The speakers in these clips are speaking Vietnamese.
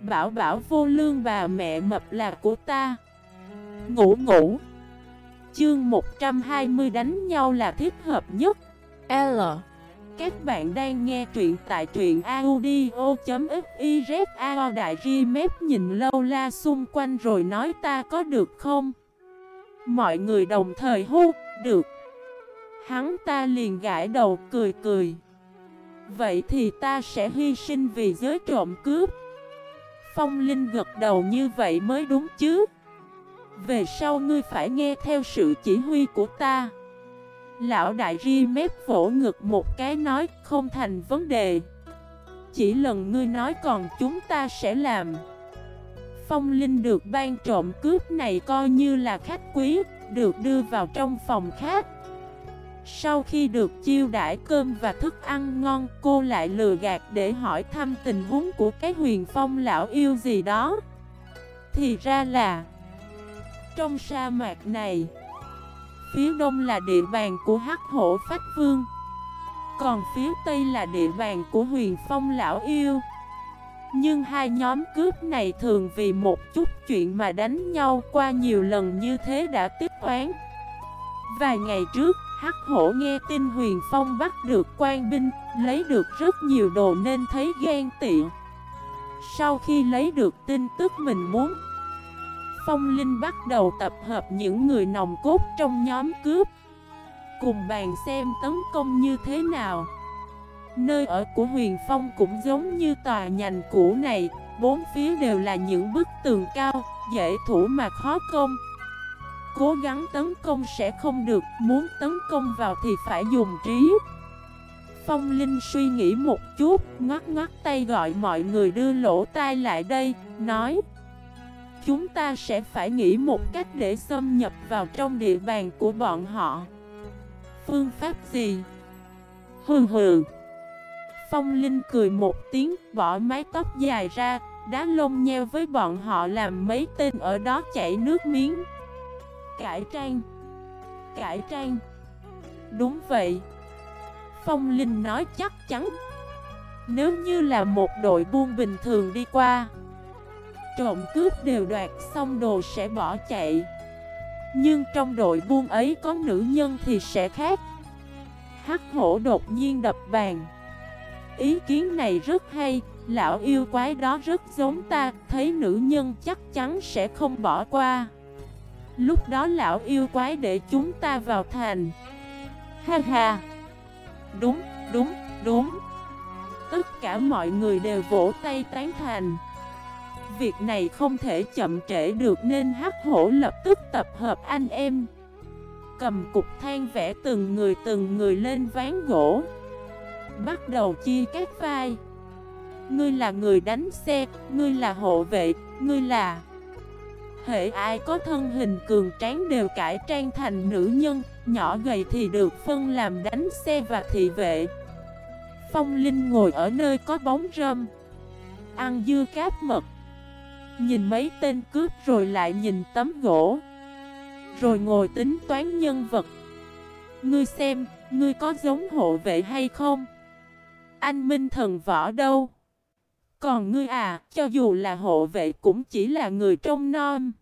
Bảo bảo vô lương bà mẹ mập là của ta. Ngủ ngủ. Chương 120 đánh nhau là thích hợp nhất. L. Các bạn đang nghe truyện tại truyện audio.xyz Ao đại ri mép nhìn lâu la xung quanh rồi nói ta có được không? Mọi người đồng thời hô Được. Hắn ta liền gãi đầu, cười cười. Vậy thì ta sẽ hy sinh vì giới trộm cướp. Phong Linh gật đầu như vậy mới đúng chứ? Về sau ngươi phải nghe theo sự chỉ huy của ta. Lão đại ri mép vỗ ngực một cái nói, không thành vấn đề. Chỉ lần ngươi nói còn chúng ta sẽ làm. Phong Linh được ban trộm cướp này coi như là khách quý, Được đưa vào trong phòng khách sau khi được chiêu đãi cơm và thức ăn ngon, Cô lại lừa gạt để hỏi thăm tình huống của cái huyền phong lão yêu gì đó. Thì ra là, Trong sa mạc này, Phía đông là địa bàn của hắc hổ phách vương, Còn phía tây là địa bàn của huyền phong lão yêu. Nhưng hai nhóm cướp này thường vì một chút chuyện mà đánh nhau qua nhiều lần như thế đã tiếp oán. Vài ngày trước Hắc hổ nghe tin huyền phong bắt được quan binh, lấy được rất nhiều đồ nên thấy ghen tiện. Sau khi lấy được tin tức mình muốn, Phong Linh bắt đầu tập hợp những người nòng cốt trong nhóm cướp. Cùng bàn xem tấn công như thế nào. Nơi ở của huyền phong cũng giống như tòa nhành cũ này, bốn phía đều là những bức tường cao, dễ thủ mà khó công cố gắng tấn công sẽ không được, muốn tấn công vào thì phải dùng trí. Phong Linh suy nghĩ một chút, ngoắt ngoắt tay gọi mọi người đưa lỗ tai lại đây, nói Chúng ta sẽ phải nghĩ một cách để xâm nhập vào trong địa bàn của bọn họ Phương pháp gì? Hừ hừ Phong Linh cười một tiếng, bỏ mái tóc dài ra, đá lông nheo với bọn họ làm mấy tên ở đó chảy nước miếng Cải trang. Cải trang. Đúng vậy. Phong Linh nói chắc chắn. Nếu như là một đội buôn bình thường đi qua, Trộm cướp đều đoạt xong đồ sẽ bỏ chạy. Nhưng trong đội buôn ấy có nữ nhân thì sẽ khác. Hắc hổ đột nhiên đập bàn. Ý kiến này rất hay, Lão yêu quái đó rất giống ta, Thấy nữ nhân chắc chắn sẽ không bỏ qua. Lúc đó lão yêu quái để chúng ta vào thành. Ha ha. Đúng, đúng, đúng. Tất cả mọi người đều vỗ tay tán thành. Việc này không thể chậm trễ được nên hắc hổ lập tức tập hợp anh em. Cầm cục than vẽ từng người từng người lên ván gỗ. Bắt đầu chia các vai. Ngươi là người đánh xe, ngươi là hộ vệ, ngươi là hệ ai có thân hình cường tráng đều cải trang thành nữ nhân, nhỏ gầy thì được phân làm đánh xe và thị vệ. Phong Linh ngồi ở nơi có bóng râm, ăn dưa cáp mật, nhìn mấy tên cướp rồi lại nhìn tấm gỗ, rồi ngồi tính toán nhân vật. Ngươi xem, ngươi có giống hộ vệ hay không? Anh Minh thần võ đâu? Còn ngươi à, cho dù là hộ vệ cũng chỉ là người trông non.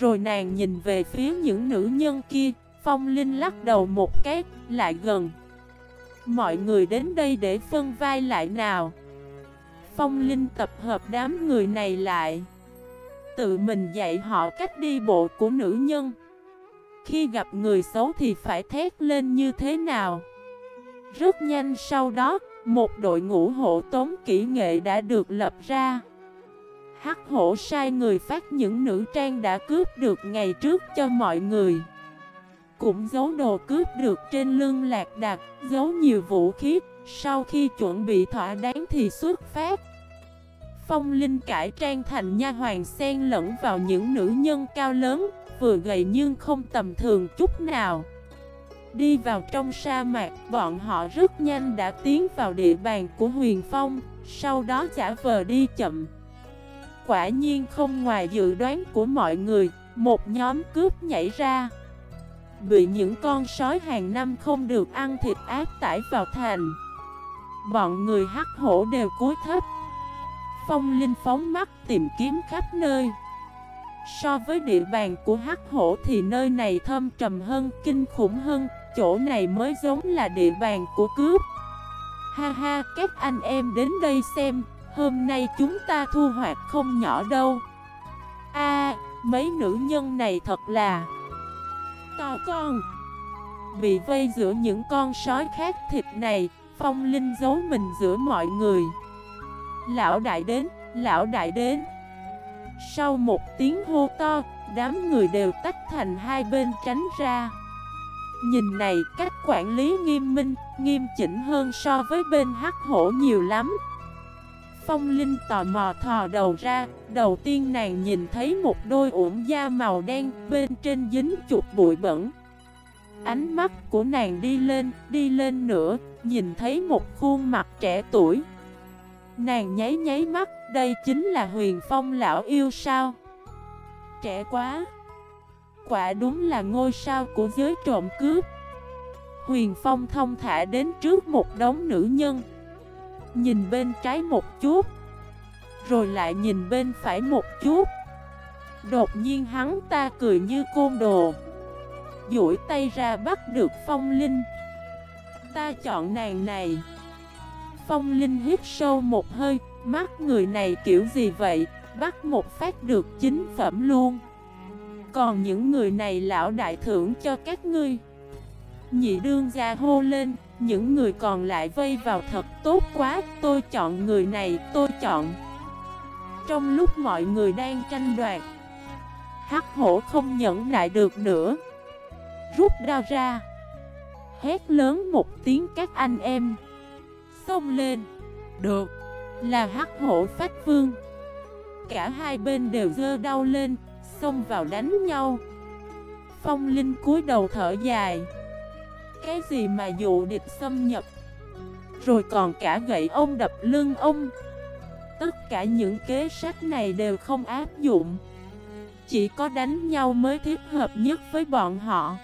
Rồi nàng nhìn về phía những nữ nhân kia, Phong Linh lắc đầu một cái, lại gần. Mọi người đến đây để phân vai lại nào. Phong Linh tập hợp đám người này lại. Tự mình dạy họ cách đi bộ của nữ nhân. Khi gặp người xấu thì phải thét lên như thế nào. Rất nhanh sau đó, một đội ngũ hộ tống kỹ nghệ đã được lập ra. Hắc hổ sai người phát những nữ trang đã cướp được ngày trước cho mọi người. Cũng giấu đồ cướp được trên lưng lạc đặc Giấu nhiều vũ khí. Sau khi chuẩn bị thỏa đáng thì xuất phát. Phong Linh cải trang thành nha hoàng sen lẫn vào những nữ nhân cao lớn Vừa gầy nhưng không tầm thường chút nào. Đi vào trong sa mạc, bọn họ rất nhanh đã tiến vào địa bàn của Huyền Phong, sau đó giả vờ đi chậm. Quả nhiên không ngoài dự đoán của mọi người, một nhóm cướp nhảy ra. Bị những con sói hàng năm không được ăn thịt ác tải vào thành. Bọn người hắc hổ đều cúi thấp. Phong Linh phóng mắt tìm kiếm khắp nơi So với địa bàn của Hắc Hổ thì nơi này thâm trầm hơn, kinh khủng hơn Chỗ này mới giống là địa bàn của cướp Ha ha, các anh em đến đây xem Hôm nay chúng ta thu hoạch không nhỏ đâu. A, mấy nữ nhân này thật là To con. Bị vây giữa những con sói khác thịt này Phong Linh giấu mình giữa mọi người. Lão đại đến, lão đại đến. Sau một tiếng hô to, đám người đều tách thành hai bên tránh ra. Nhìn này, cách quản lý nghiêm minh, nghiêm chỉnh hơn so với bên hắc hổ nhiều lắm. Phong Linh tò mò thò đầu ra, đầu tiên nàng nhìn thấy một đôi ủng da màu đen bên trên dính chuột bụi bẩn. Ánh mắt của nàng đi lên, đi lên nữa, nhìn thấy một khuôn mặt trẻ tuổi. Nàng nháy nháy mắt, đây chính là huyền phong lão yêu sao? Trẻ quá. Quả đúng là ngôi sao của giới trộm cướp. Huyền phong thông thả đến trước một đống nữ nhân. Nhìn bên trái một chút. Rồi lại nhìn bên phải một chút. Đột nhiên hắn ta cười như côn đồ. Duỗi tay ra bắt được phong linh. Ta chọn nàng này. Phong Linh hít sâu một hơi, mắt người này kiểu gì vậy, bắt một phát được chính phẩm luôn. Còn những người này lão đại thưởng cho các ngươi. Nhị đương gia hô lên, những người còn lại vây vào thật tốt quá, tôi chọn người này, tôi chọn. Trong lúc mọi người đang tranh đoạt, Hắc hổ không nhẫn nại được nữa. Rút đao ra. Hét lớn một tiếng các anh em xông lên Được Là hắc hổ phách vương Cả hai bên đều dơ đau lên Xông vào đánh nhau Phong Linh cúi đầu thở dài cái gì mà dụ địch xâm nhập? Rồi còn cả gậy ông đập lưng ông. Tất cả những kế sách này đều không áp dụng. Chỉ có đánh nhau mới thiết hợp nhất với bọn họ.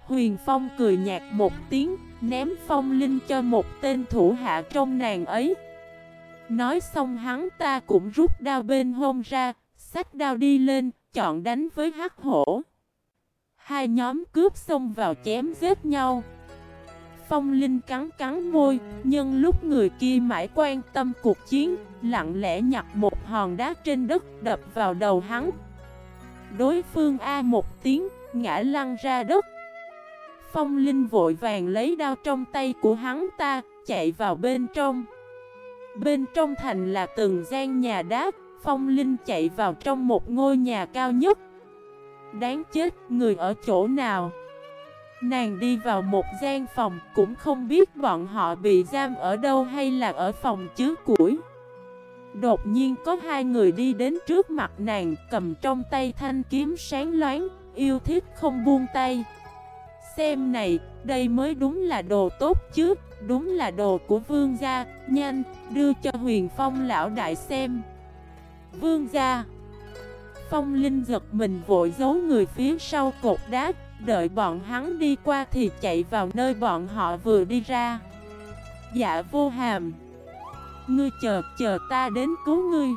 Huyền Phong cười nhạt một tiếng, Ném phong linh cho một tên thủ hạ trong nàng ấy. Nói xong hắn ta cũng rút đao bên hông ra, Xách đao đi lên, Chọn đánh với hắc hổ. Hai nhóm cướp xông vào chém giết nhau Phong Linh cắn cắn môi, nhưng lúc người kia mãi quan tâm cuộc chiến, lặng lẽ nhặt một hòn đá trên đất đập vào đầu hắn. Đối phương A một tiếng, ngã lăn ra đất. Phong Linh vội vàng lấy đao trong tay của hắn ta, chạy vào bên trong. Bên trong thành là từng gian nhà đá, Phong Linh chạy vào trong một ngôi nhà cao nhất. Đáng chết, người ở chỗ nào? Nàng đi vào một gian phòng, cũng không biết bọn họ bị giam ở đâu hay là ở phòng chứa củi. Đột nhiên có hai người đi đến trước mặt nàng, cầm trong tay thanh kiếm sáng loáng, yêu thích không buông tay. Xem này, đây mới đúng là đồ tốt chứ, đúng là đồ của vương gia, nhanh, đưa cho huyền phong lão đại xem. Vương gia Phong Linh giật mình vội giấu người phía sau cột đá, đợi bọn hắn đi qua thì chạy vào nơi bọn họ vừa đi ra. Dạ vô hàm. Ngươi chờ, chờ ta đến cứu ngươi.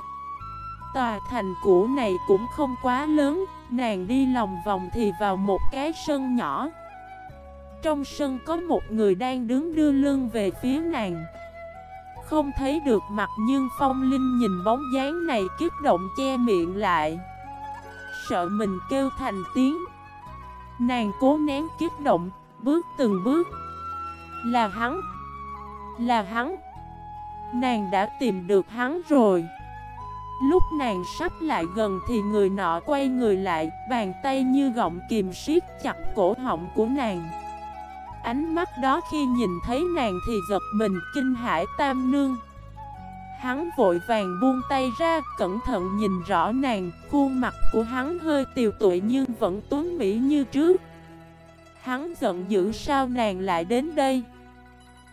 Tòa thành cũ này cũng không quá lớn Nàng đi lòng vòng thì vào một cái sân nhỏ. Trong sân có một người đang đứng đưa lưng về phía nàng. Không thấy được mặt nhưng Phong Linh nhìn bóng dáng này kích động che miệng lại. Sợ mình kêu thành tiếng. Nàng cố nén kích động, bước từng bước. Là hắn Là hắn. Nàng đã tìm được hắn rồi. Lúc nàng sắp lại gần thì người nọ quay người lại Bàn tay như gọng kìm siết chặt cổ họng của nàng. Ánh mắt đó khi nhìn thấy nàng thì giật mình kinh hãi tam nương. Hắn vội vàng buông tay ra cẩn thận nhìn rõ nàng. Khuôn mặt của hắn hơi tiều tụy nhưng vẫn tuấn mỹ như trước. Hắn giận dữ sao nàng lại đến đây?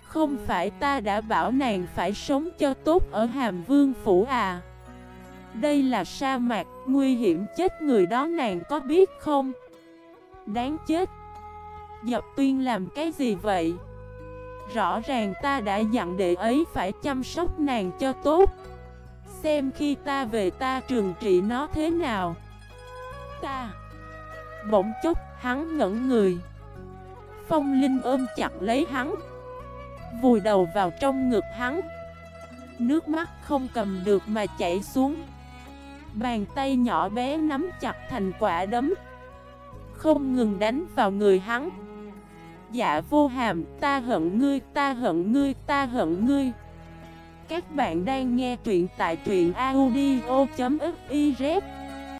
Không phải ta đã bảo nàng phải sống cho tốt ở Hàm Vương Phủ à? Đây là sa mạc, nguy hiểm chết người đó nàng có biết không? Đáng chết. Dập tuyên làm cái gì vậy? Rõ ràng ta đã dặn đệ ấy phải chăm sóc nàng cho tốt. Xem khi ta về ta trừng trị nó thế nào. Ta Bỗng chốc hắn ngẩn người. Phong Linh ôm chặt lấy hắn. Vùi đầu vào trong ngực hắn. Nước mắt không cầm được mà chảy xuống. Bàn tay nhỏ bé nắm chặt thành quả đấm. Không ngừng đánh vào người hắn. Dạ vô hàm, ta hận ngươi, ta hận ngươi, ta hận ngươi. Các bạn đang nghe truyện tại truyện audio.fif